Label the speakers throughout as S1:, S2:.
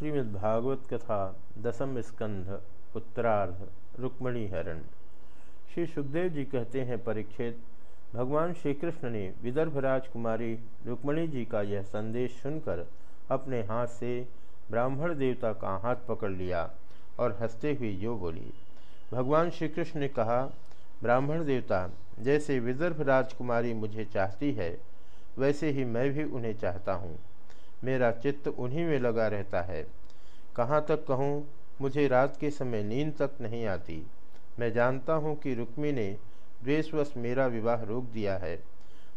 S1: श्रीमद्भागवत कथा, दसम स्कंध, उत्तरार्ध, रुक्मणी हरण। श्री सुखदेव जी कहते हैं, परीक्षित, भगवान श्री कृष्ण ने विदर्भ राजकुमारी रुक्मणी जी का यह संदेश सुनकर अपने हाथ से ब्राह्मण देवता का हाथ पकड़ लिया और हँसते हुए यो बोली, भगवान श्री कृष्ण ने कहा, ब्राह्मण देवता, जैसे विदर्भ राजकुमारी मुझे चाहती है, वैसे ही मैं भी उन्हें चाहता हूँ। मेरा चित्त उन्हीं में लगा रहता है। कहाँ तक कहूँ, मुझे रात के समय नींद तक नहीं आती। मैं जानता हूँ कि रुक्मी ने द्वेषवश मेरा विवाह रोक दिया है।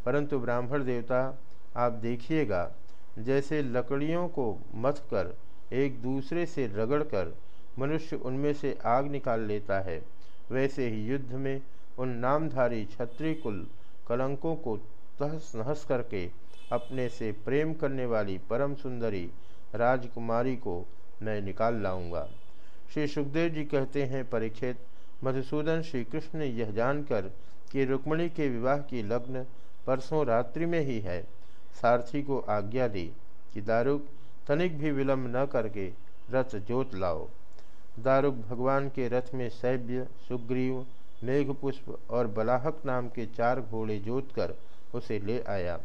S1: परंतु ब्राह्मण देवता, आप देखिएगा, जैसे लकड़ियों को मथ कर एक दूसरे से रगड़कर मनुष्य उनमें से आग निकाल लेता है, वैसे ही युद्ध में उन नामधारी क्षत्रिय कुल कलंकों को तहस नहस करके अपने से प्रेम करने वाली परम सुंदरी राजकुमारी को मैं निकाल लाऊँगा। श्री सुखदेव जी कहते हैं परीक्षित मधुसूदन श्री कृष्ण ने यह जानकर कि रुक्मणी के विवाह की लग्न परसों रात्रि में ही है। सारथी को आज्ञा दी कि दारुक तनिक भी विलंब न करके रथ जोत लाओ। दारुक भगवान के रथ में सैब्य सुग्रीव, मेघपुष्प और बलाहक नाम के चार घोड़े जोत कर उसे ले आया।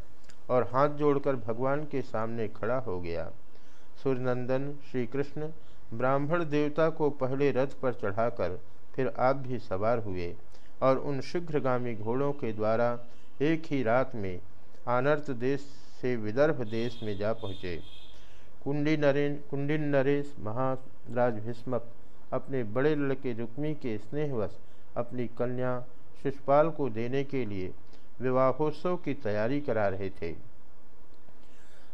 S1: और हाथ जोड़कर भगवान के सामने खड़ा हो गया। सूर्यनंदन श्री कृष्ण ब्राह्मण देवता को पहले रथ पर चढ़ाकर फिर आप भी सवार हुए और उन शीघ्रगामी घोड़ों के द्वारा एक ही रात में आनर्त देश से विदर्भ देश में जा पहुँचे। कुंडी नरेन कुंडिन नरेश महाराज भीष्मक अपने बड़े लड़के रुक्मी के स्नेहवश अपनी कन्या शिषपाल को देने के लिए विवाहोत्सव की तैयारी करा रहे थे।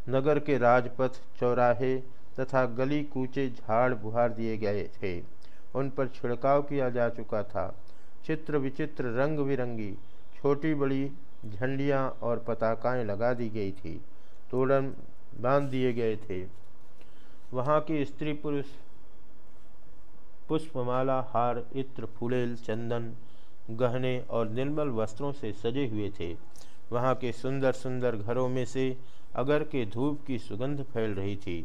S1: नगर के राजपथ, चौराहे तथा गली कूचे झाड़ बुहार दिए गए थे। उन पर छिड़काव किया जा चुका था। चित्र विचित्र रंग बिरंगी छोटी बड़ी झंडियाँ और पताकाएँ लगा दी गई थी। तोड़न बाँध दिए गए थे। वहाँ की स्त्री पुरुष, पुष्पमाला, हार, इत्र, फूलेल, चंदन गहने और निर्मल वस्त्रों से सजे हुए थे। वहाँ के सुंदर सुंदर घरों में से अगर के धूप की सुगंध फैल रही थी।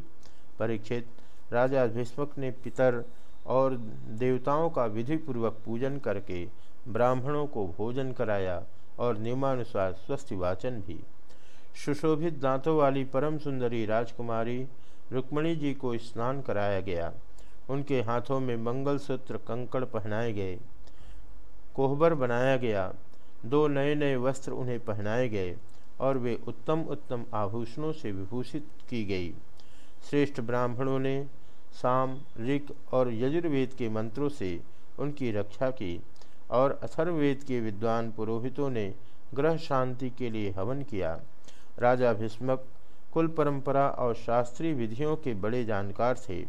S1: परीक्षित राजा भीष्मक ने पितर और देवताओं का विधिपूर्वक पूजन करके ब्राह्मणों को भोजन कराया और नियमानुसार स्वस्थ वाचन भी। सुशोभित दांतों वाली परम सुंदरी राजकुमारी रुक्मणी जी को स्नान कराया गया। उनके हाथों में मंगलसूत्र कंकड़ पहनाए गए। कोहबर बनाया गया। दो नए नए वस्त्र उन्हें पहनाए गए और वे उत्तम उत्तम आभूषणों से विभूषित की गई। श्रेष्ठ ब्राह्मणों ने साम, ऋक और यजुर्वेद के मंत्रों से उनकी रक्षा की और अथर्ववेद के विद्वान पुरोहितों ने ग्रह शांति के लिए हवन किया। राजा भीष्मक कुल परंपरा और शास्त्रीय विधियों के बड़े जानकार थे।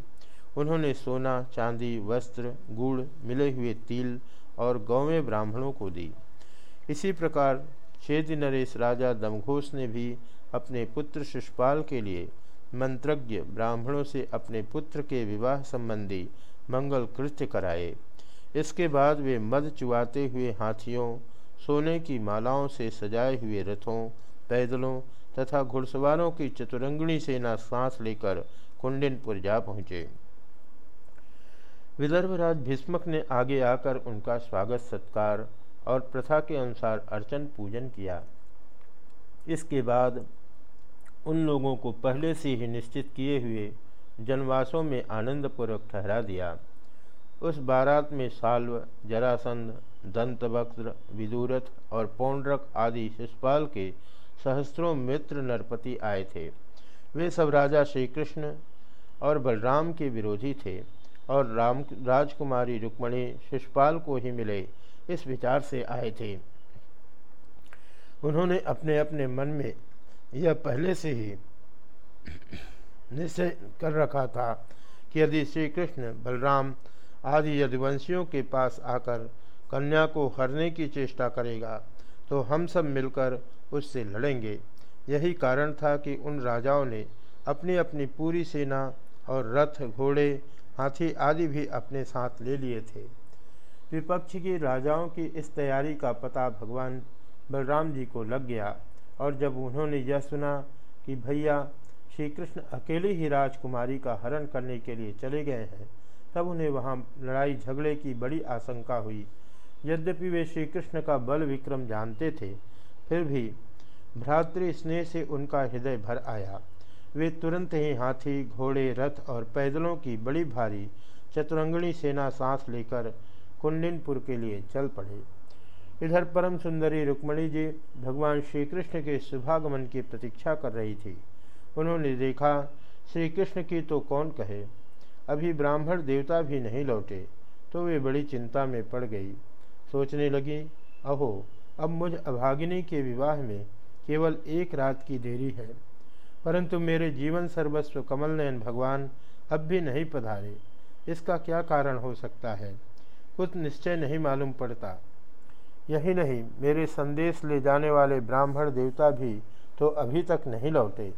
S1: उन्होंने सोना, चांदी, वस्त्र, गुड़, मिले हुए तिल और गौवें ब्राह्मणों को दी। इसी प्रकार चेत नरेश राजा दमघोष ने भी अपने पुत्र शिषपाल के लिए मंत्रज्ञ ब्राह्मणों से अपने पुत्र के विवाह संबंधी मंगल कृत्य कराए। इसके बाद वे मद चुआते हुए हाथियों, सोने की मालाओं से सजाए हुए रथों, पैदलों तथा घुड़सवारों की चतुरंगणी सेना सांस लेकर कुंडिनपुर जा पहुँचे। विदर्भराज भीष्मक ने आगे आकर उनका स्वागत, सत्कार और प्रथा के अनुसार अर्चन पूजन किया। इसके बाद उन लोगों को पहले से ही निश्चित किए हुए जनवासों में आनंदपूर्वक ठहरा दिया। उस बारात में साल्व, जरासंध, दंतवक्त्र, विदुरथ और पौंड्रक आदि शिषपाल के सहस्त्रों मित्र नरपति आए थे। वे सब राजा श्री कृष्ण और बलराम के विरोधी थे। और राम, राजकुमारी रुक्मणी शिषपाल को ही मिले, इस विचार से आए थे। उन्होंने अपने अपने मन में यह पहले से ही निश्चय कर रखा था कि यदि श्री कृष्ण बलराम आदि यदुवंशियों के पास आकर कन्या को हरने की चेष्टा करेगा तो हम सब मिलकर उससे लड़ेंगे। यही कारण था कि उन राजाओं ने अपनी अपनी पूरी सेना और रथ घोड़े हाथी आदि भी अपने साथ ले लिए थे। विपक्ष की राजाओं की इस तैयारी का पता भगवान बलराम जी को लग गया और जब उन्होंने यह सुना कि भैया श्री कृष्ण अकेले ही राजकुमारी का हरण करने के लिए चले गए हैं, तब उन्हें वहाँ लड़ाई झगड़े की बड़ी आशंका हुई। यद्यपि वे श्री कृष्ण का बल विक्रम जानते थे, फिर भी भ्रातृ स्नेह से उनका हृदय भर आया। वे तुरंत ही हाथी, घोड़े, रथ और पैदलों की बड़ी भारी चतुरंगणी सेना सांस लेकर कुंडिनपुर के लिए चल पड़े। इधर परम सुंदरी रुक्मणी जी भगवान श्री कृष्ण के शुभागमन की प्रतीक्षा कर रही थी। उन्होंने देखा श्री कृष्ण की तो कौन कहे? अभी ब्राह्मण देवता भी नहीं लौटे तो वे बड़ी चिंता में पड़ गई। सोचने लगी, अहो, अब मुझ अभागिनी के विवाह में केवल एक रात की देरी है। परंतु मेरे जीवन सर्वस्व कमल नयन भगवान अब भी नहीं पधारे। इसका क्या कारण हो सकता है? कुछ निश्चय नहीं मालूम पड़ता। यही नहीं, मेरे संदेश ले जाने वाले ब्राह्मण देवता भी तो अभी तक नहीं लौटे।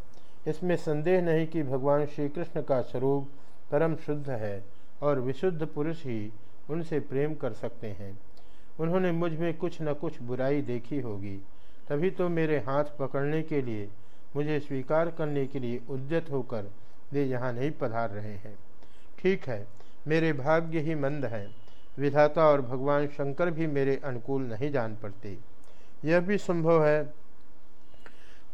S1: इसमें संदेह नहीं कि भगवान श्री कृष्ण का स्वरूप परम शुद्ध है और विशुद्ध पुरुष ही उनसे प्रेम कर सकते हैं। उन्होंने मुझमें कुछ न कुछ बुराई देखी होगी। तभी तो मेरे हाथ पकड़ने के लिए मुझे स्वीकार करने के लिए उद्यत होकर वे यहाँ नहीं पधार रहे हैं। ठीक है, मेरे भाग्य ही मंद हैं। विधाता और भगवान शंकर भी मेरे अनुकूल नहीं जान पड़ते। यह भी संभव है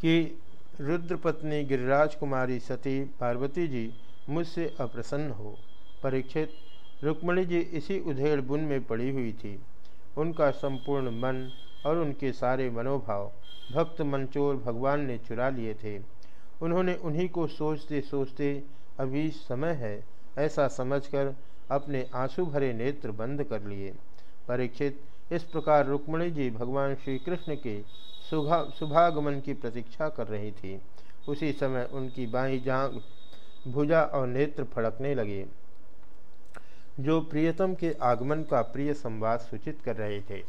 S1: कि रुद्रपत्नी गिरिराज कुमारी सती पार्वती जी मुझसे अप्रसन्न हो। परीक्षित, रुक्मणी जी इसी उधेड़ बुन में पड़ी हुई थी। उनका संपूर्ण मन और उनके सारे मनोभाव भक्त मंचोर भगवान ने चुरा लिए थे। उन्होंने उन्हीं को सोचते सोचते अभी समय है, ऐसा समझकर अपने आँसू भरे नेत्र बंद कर लिए। परीक्षित, इस प्रकार रुक्मणी जी भगवान श्री कृष्ण के सुभा शुभागमन की प्रतीक्षा कर रही थी। उसी समय उनकी बाई जांग भुजा और नेत्र फड़कने लगे, जो प्रियतम के आगमन का प्रिय संवाद सूचित कर रहे थे।